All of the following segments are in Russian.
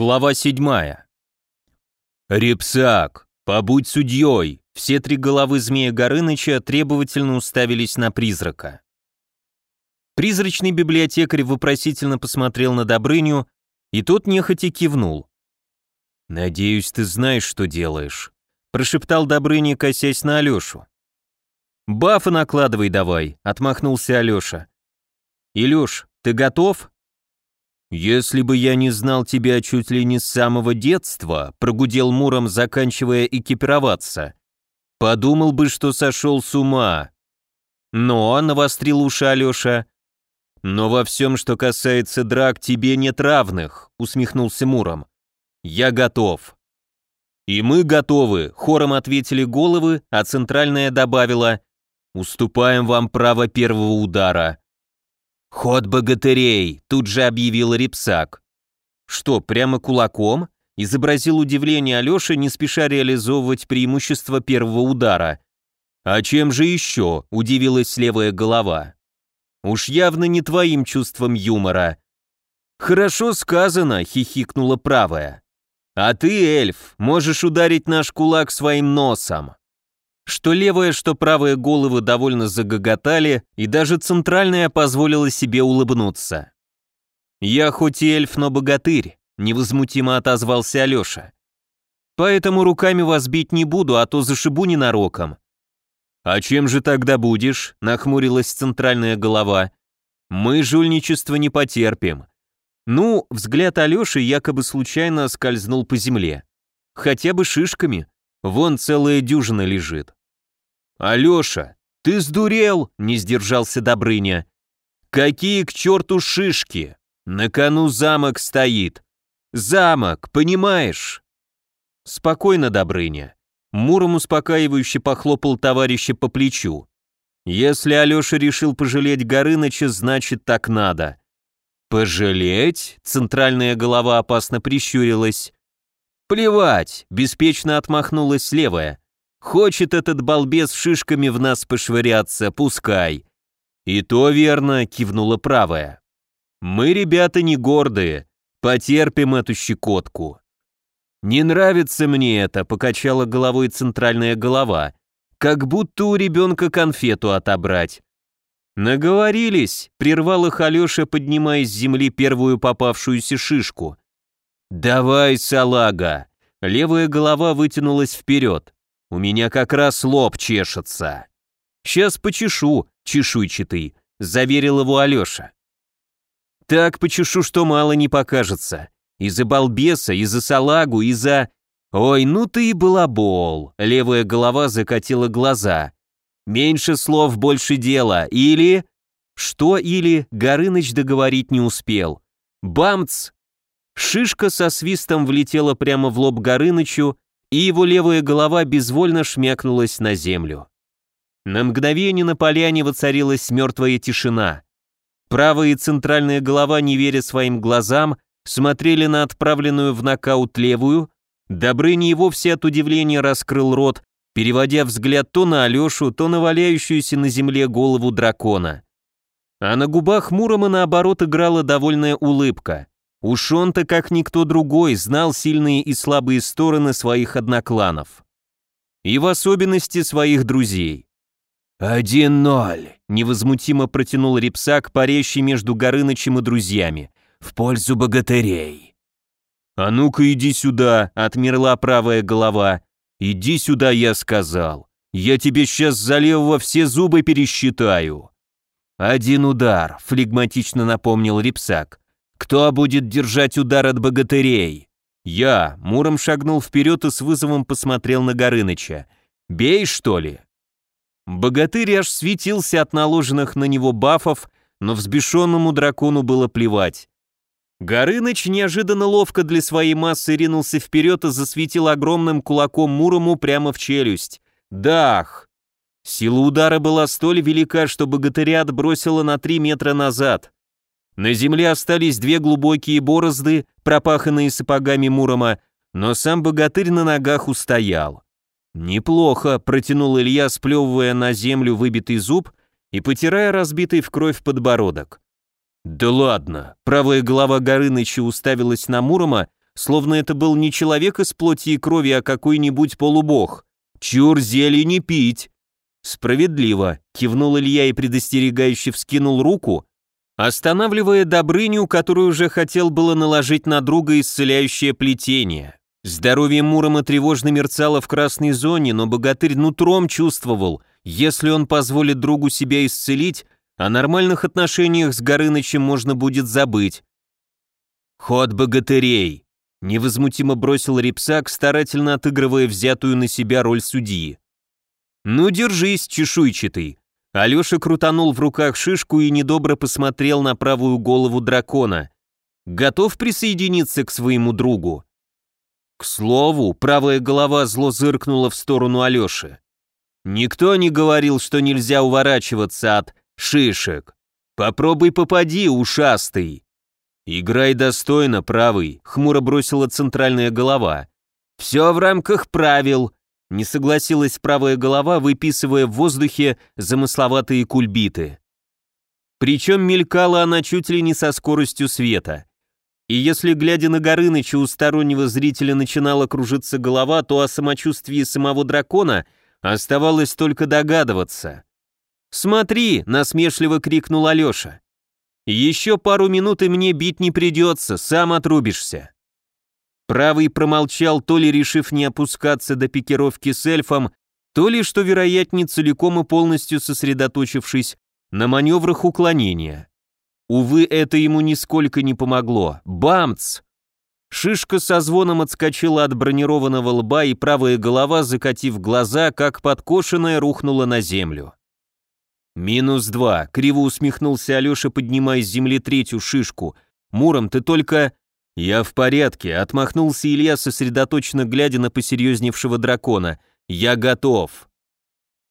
Глава седьмая. «Репсак, побудь судьей!» Все три головы змея Горыныча требовательно уставились на призрака. Призрачный библиотекарь вопросительно посмотрел на Добрыню, и тот нехотя кивнул. «Надеюсь, ты знаешь, что делаешь», — прошептал Добрыня, косясь на Алешу. «Бафы накладывай давай», — отмахнулся Алеша. «Илюш, ты готов?» «Если бы я не знал тебя чуть ли не с самого детства», прогудел Муром, заканчивая экипироваться, подумал бы, что сошел с ума. «Но», — навострил уши Алеша, «но во всем, что касается драк, тебе нет равных», — усмехнулся Муром. «Я готов». «И мы готовы», — хором ответили головы, а центральная добавила, «Уступаем вам право первого удара». «Ход богатырей!» — тут же объявил Репсак. «Что, прямо кулаком?» — изобразил удивление Алеша, не спеша реализовывать преимущество первого удара. «А чем же еще?» — удивилась левая голова. «Уж явно не твоим чувством юмора». «Хорошо сказано», — хихикнула правая. «А ты, эльф, можешь ударить наш кулак своим носом». Что левая, что правая головы довольно загоготали, и даже центральная позволила себе улыбнуться. «Я хоть и эльф, но богатырь», — невозмутимо отозвался Алеша. «Поэтому руками вас бить не буду, а то зашибу ненароком». «А чем же тогда будешь?» — нахмурилась центральная голова. «Мы жульничество не потерпим». Ну, взгляд Алеши якобы случайно скользнул по земле. Хотя бы шишками. Вон целая дюжина лежит. «Алеша, ты сдурел?» — не сдержался Добрыня. «Какие к черту шишки? На кону замок стоит. Замок, понимаешь?» «Спокойно, Добрыня». Муром успокаивающе похлопал товарища по плечу. «Если Алеша решил пожалеть Горыныча, значит так надо». «Пожалеть?» — центральная голова опасно прищурилась. «Плевать!» — беспечно отмахнулась левая. Хочет этот балбес шишками в нас пошвыряться, пускай. И то верно, кивнула правая. Мы, ребята, не гордые, потерпим эту щекотку. Не нравится мне это, покачала головой центральная голова, как будто у ребенка конфету отобрать. Наговорились, прервал их Алеша, поднимая с земли первую попавшуюся шишку. «Давай, салага!» Левая голова вытянулась вперед. У меня как раз лоб чешется. Сейчас почешу, чешуйчатый, заверил его Алеша. Так почешу, что мало не покажется. И за балбеса, и за салагу, и за... Ой, ну ты и балабол. Левая голова закатила глаза. Меньше слов, больше дела. Или... Что или Горыныч договорить не успел. Бамц! Шишка со свистом влетела прямо в лоб Горынычу, и его левая голова безвольно шмякнулась на землю. На мгновение на поляне воцарилась мертвая тишина. Правая и центральная голова, не веря своим глазам, смотрели на отправленную в нокаут левую, Добрыня и вовсе от удивления раскрыл рот, переводя взгляд то на Алешу, то на валяющуюся на земле голову дракона. А на губах Мурома, наоборот, играла довольная улыбка. Уж он-то, как никто другой, знал сильные и слабые стороны своих однокланов. И в особенности своих друзей. «Один ноль», — невозмутимо протянул Репсак, парящий между Горынычем и друзьями, «в пользу богатырей». «А ну-ка иди сюда», — отмерла правая голова. «Иди сюда», — я сказал. «Я тебе сейчас за левого все зубы пересчитаю». «Один удар», — флегматично напомнил Репсак. «Кто будет держать удар от богатырей?» «Я», — Муром шагнул вперед и с вызовом посмотрел на Горыныча. «Бей, что ли?» Богатырь аж светился от наложенных на него бафов, но взбешенному дракону было плевать. Горыныч неожиданно ловко для своей массы ринулся вперед и засветил огромным кулаком Мурому прямо в челюсть. Дах! Сила удара была столь велика, что богатыря отбросило на три метра назад. На земле остались две глубокие борозды, пропаханные сапогами Мурома, но сам богатырь на ногах устоял. «Неплохо», — протянул Илья, сплевывая на землю выбитый зуб и потирая разбитый в кровь подбородок. «Да ладно», — правая голова Горыныча уставилась на Мурома, словно это был не человек из плоти и крови, а какой-нибудь полубог. «Чур зелени пить!» «Справедливо», — кивнул Илья и предостерегающе вскинул руку, останавливая Добрыню, который уже хотел было наложить на друга исцеляющее плетение. Здоровье Мурома тревожно мерцало в красной зоне, но богатырь нутром чувствовал, если он позволит другу себя исцелить, о нормальных отношениях с Горынычем можно будет забыть. «Ход богатырей», — невозмутимо бросил Репсак, старательно отыгрывая взятую на себя роль судьи. «Ну, держись, чешуйчатый!» Алеша крутанул в руках шишку и недобро посмотрел на правую голову дракона. «Готов присоединиться к своему другу?» К слову, правая голова зло зыркнула в сторону Алеши. «Никто не говорил, что нельзя уворачиваться от шишек. Попробуй попади, ушастый!» «Играй достойно, правый», — хмуро бросила центральная голова. «Все в рамках правил», не согласилась правая голова, выписывая в воздухе замысловатые кульбиты. Причем мелькала она чуть ли не со скоростью света. И если, глядя на Горыныча, у стороннего зрителя начинала кружиться голова, то о самочувствии самого дракона оставалось только догадываться. «Смотри!» — насмешливо крикнул Алеша. «Еще пару минут и мне бить не придется, сам отрубишься». Правый промолчал, то ли решив не опускаться до пикировки с эльфом, то ли, что вероятнее, целиком и полностью сосредоточившись на маневрах уклонения. Увы, это ему нисколько не помогло. Бамц! Шишка со звоном отскочила от бронированного лба, и правая голова, закатив глаза, как подкошенная, рухнула на землю. «Минус два», — криво усмехнулся Алеша, поднимая с земли третью шишку. «Муром, ты только...» «Я в порядке», — отмахнулся Илья, сосредоточенно глядя на посерьезневшего дракона. «Я готов».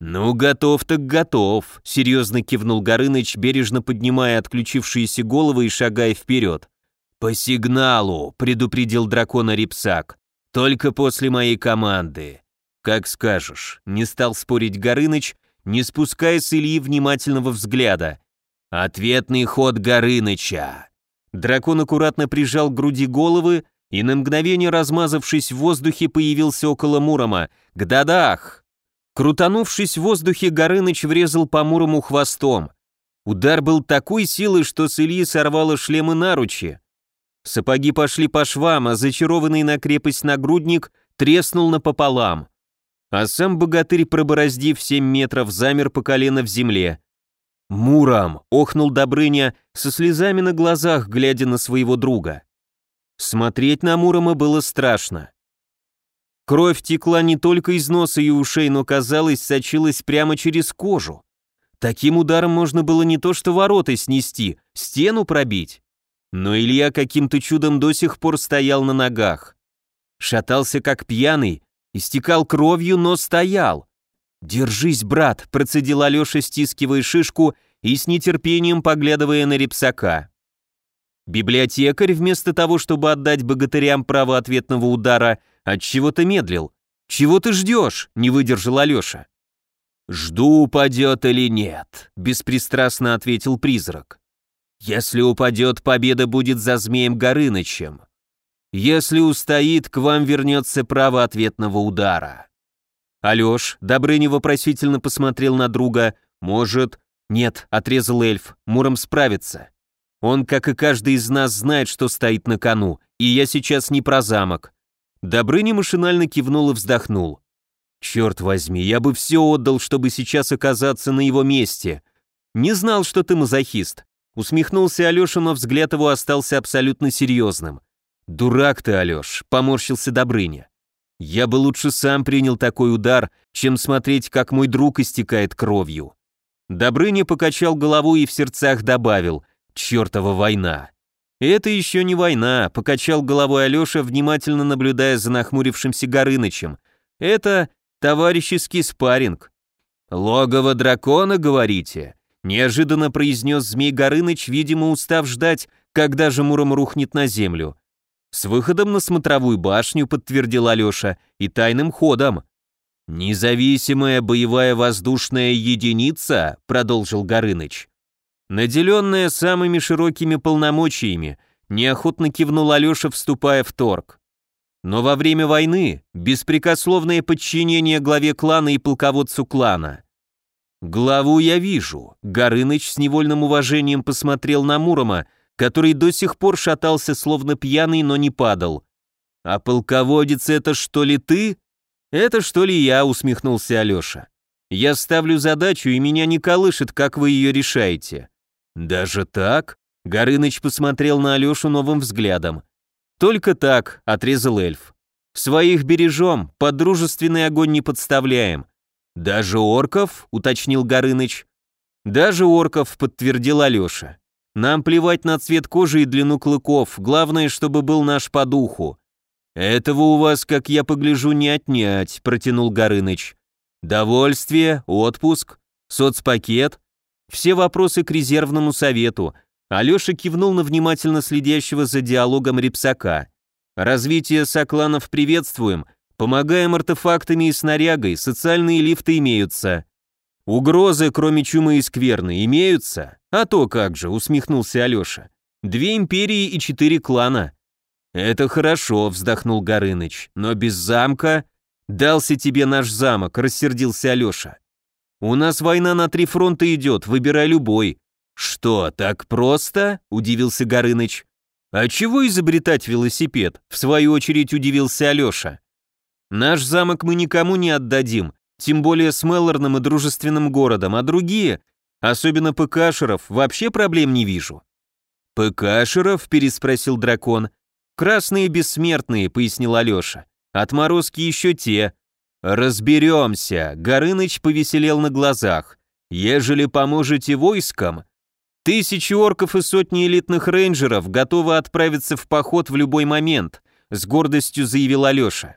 «Ну, готов так готов», — серьезно кивнул Горыныч, бережно поднимая отключившиеся головы и шагая вперед. «По сигналу», — предупредил дракона Рипсак. «Только после моей команды». «Как скажешь», — не стал спорить Горыныч, не спуская с Ильи внимательного взгляда. «Ответный ход Горыныча». Дракон аккуратно прижал к груди головы и на мгновение размазавшись в воздухе появился около Мурома. «Гдадах!» Крутанувшись в воздухе, Горыныч врезал по Мурому хвостом. Удар был такой силы, что с Ильи сорвало шлемы наручи. Сапоги пошли по швам, а зачарованный на крепость нагрудник треснул напополам. А сам богатырь, пробороздив семь метров, замер по колено в земле. «Муром!» — охнул Добрыня, со слезами на глазах, глядя на своего друга. Смотреть на Мурома было страшно. Кровь текла не только из носа и ушей, но, казалось, сочилась прямо через кожу. Таким ударом можно было не то что ворота снести, стену пробить. Но Илья каким-то чудом до сих пор стоял на ногах. Шатался как пьяный, истекал кровью, но стоял. «Держись, брат», — процедил Алеша, стискивая шишку и с нетерпением поглядывая на репсака. Библиотекарь, вместо того, чтобы отдать богатырям право ответного удара, от чего то медлил. «Чего ты ждешь?» — не выдержал Алеша. «Жду, упадет или нет», — беспристрастно ответил призрак. «Если упадет, победа будет за змеем Горынычем. Если устоит, к вам вернется право ответного удара». «Алёш», — Добрыня вопросительно посмотрел на друга, «может...» «Нет», — отрезал эльф, — «Муром справится. Он, как и каждый из нас, знает, что стоит на кону, и я сейчас не про замок». Добрыня машинально кивнул и вздохнул. «Черт возьми, я бы все отдал, чтобы сейчас оказаться на его месте. Не знал, что ты мазохист». Усмехнулся Алеша, но взгляд его остался абсолютно серьезным. «Дурак ты, Алеш», — поморщился Добрыня. Я бы лучше сам принял такой удар, чем смотреть, как мой друг истекает кровью. Добрыня покачал головой и в сердцах добавил «Чертова война». «Это еще не война», — покачал головой Алеша, внимательно наблюдая за нахмурившимся Горынычем. «Это товарищеский спарринг». «Логово дракона, говорите?» — неожиданно произнес Змей Горыныч, видимо, устав ждать, когда же Муром рухнет на землю. С выходом на смотровую башню, подтвердил Алеша, и тайным ходом. «Независимая боевая воздушная единица», — продолжил Горыныч, наделенная самыми широкими полномочиями, неохотно кивнул Алеша, вступая в торг. Но во время войны беспрекословное подчинение главе клана и полководцу клана. Главу я вижу. Горыныч с невольным уважением посмотрел на Мурома, который до сих пор шатался, словно пьяный, но не падал. «А полководец это что ли ты?» «Это что ли я?» — усмехнулся Алеша. «Я ставлю задачу, и меня не колышет, как вы ее решаете». «Даже так?» — Горыныч посмотрел на Алешу новым взглядом. «Только так», — отрезал эльф. «Своих бережем, под дружественный огонь не подставляем». «Даже орков?» — уточнил Горыныч. «Даже орков», — подтвердил Алеша. «Нам плевать на цвет кожи и длину клыков, главное, чтобы был наш по духу. «Этого у вас, как я погляжу, не отнять», — протянул Горыныч. «Довольствие, отпуск, соцпакет, все вопросы к резервному совету». Алеша кивнул на внимательно следящего за диалогом Репсака. «Развитие сокланов приветствуем, помогаем артефактами и снарягой, социальные лифты имеются». «Угрозы, кроме чумы и скверны, имеются?» «А то как же», — усмехнулся Алеша. «Две империи и четыре клана. «Это хорошо», — вздохнул Горыныч, — «но без замка...» «Дался тебе наш замок», — рассердился Алеша. «У нас война на три фронта идет, выбирай любой». «Что, так просто?» — удивился Горыныч. «А чего изобретать велосипед?» — в свою очередь удивился Алеша. «Наш замок мы никому не отдадим, тем более с Меллорным и дружественным городом, а другие, особенно ПКшеров, вообще проблем не вижу». «ПКшеров?» — переспросил дракон. «Красные бессмертные», — пояснил Алеша. «Отморозки еще те». «Разберемся», — Горыныч повеселел на глазах. «Ежели поможете войскам...» «Тысячи орков и сотни элитных рейнджеров готовы отправиться в поход в любой момент», — с гордостью заявил Алеша.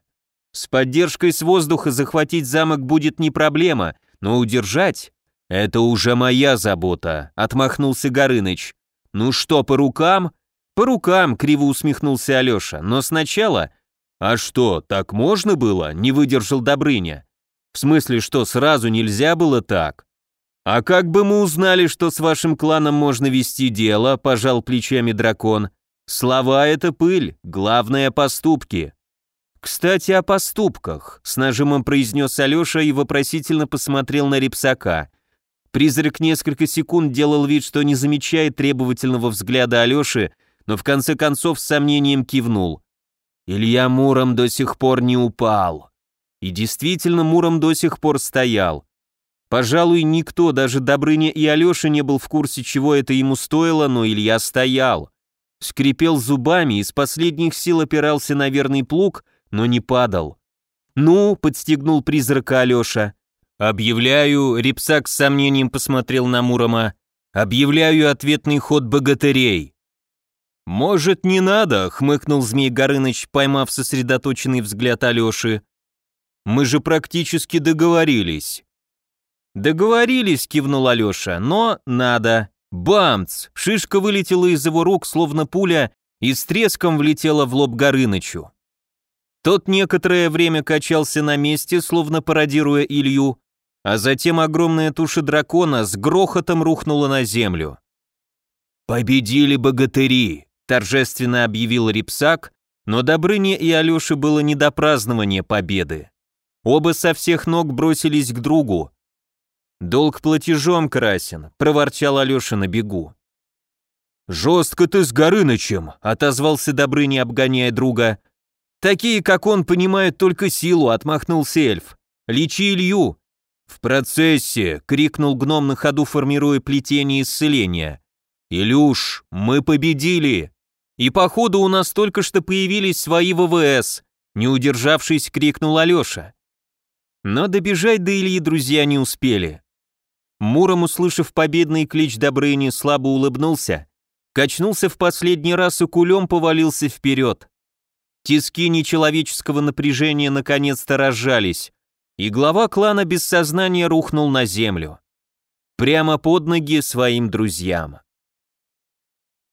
«С поддержкой с воздуха захватить замок будет не проблема, но удержать...» «Это уже моя забота», — отмахнулся Горыныч. «Ну что, по рукам?» «По рукам», — криво усмехнулся Алеша, «но сначала...» «А что, так можно было?» — не выдержал Добрыня. «В смысле, что сразу нельзя было так?» «А как бы мы узнали, что с вашим кланом можно вести дело?» — пожал плечами дракон. «Слова — это пыль, главное — поступки». «Кстати, о поступках», — с нажимом произнес Алеша и вопросительно посмотрел на Репсака. Призрак несколько секунд делал вид, что не замечает требовательного взгляда Алеши, но в конце концов с сомнением кивнул. Илья Муром до сих пор не упал. И действительно, Муром до сих пор стоял. Пожалуй, никто, даже Добрыня и Алеша не был в курсе, чего это ему стоило, но Илья стоял. Скрипел зубами, из последних сил опирался на верный плуг, но не падал. «Ну», — подстегнул призрака Алеша. «Объявляю», — Репсак с сомнением посмотрел на Мурома, «объявляю ответный ход богатырей». «Может, не надо?» — хмыкнул Змей Горыныч, поймав сосредоточенный взгляд Алёши. «Мы же практически договорились». «Договорились», — кивнул Алёша, — «но надо». Бамц! Шишка вылетела из его рук, словно пуля, и с треском влетела в лоб Горынычу. Тот некоторое время качался на месте, словно пародируя Илью, а затем огромная туша дракона с грохотом рухнула на землю. «Победили богатыри!» торжественно объявил Рипсак, но Добрыне и Алёше было не до празднования победы. Оба со всех ног бросились к другу. «Долг платежом красен», — проворчал Алёша на бегу. «Жестко ты с Горынычем», — отозвался Добрыня, обгоняя друга. «Такие, как он, понимают только силу», — отмахнулся эльф. «Лечи Илью». «В процессе!» — крикнул гном на ходу, формируя плетение исцеления. «Илюш, мы победили!» И походу у нас только что появились свои ВВС, не удержавшись, крикнул Алёша. Но добежать до Ильи друзья не успели. Муром, услышав победный клич Добрыни, слабо улыбнулся, качнулся в последний раз и кулем повалился вперед. Тиски нечеловеческого напряжения наконец-то разжались, и глава клана без сознания рухнул на землю. Прямо под ноги своим друзьям.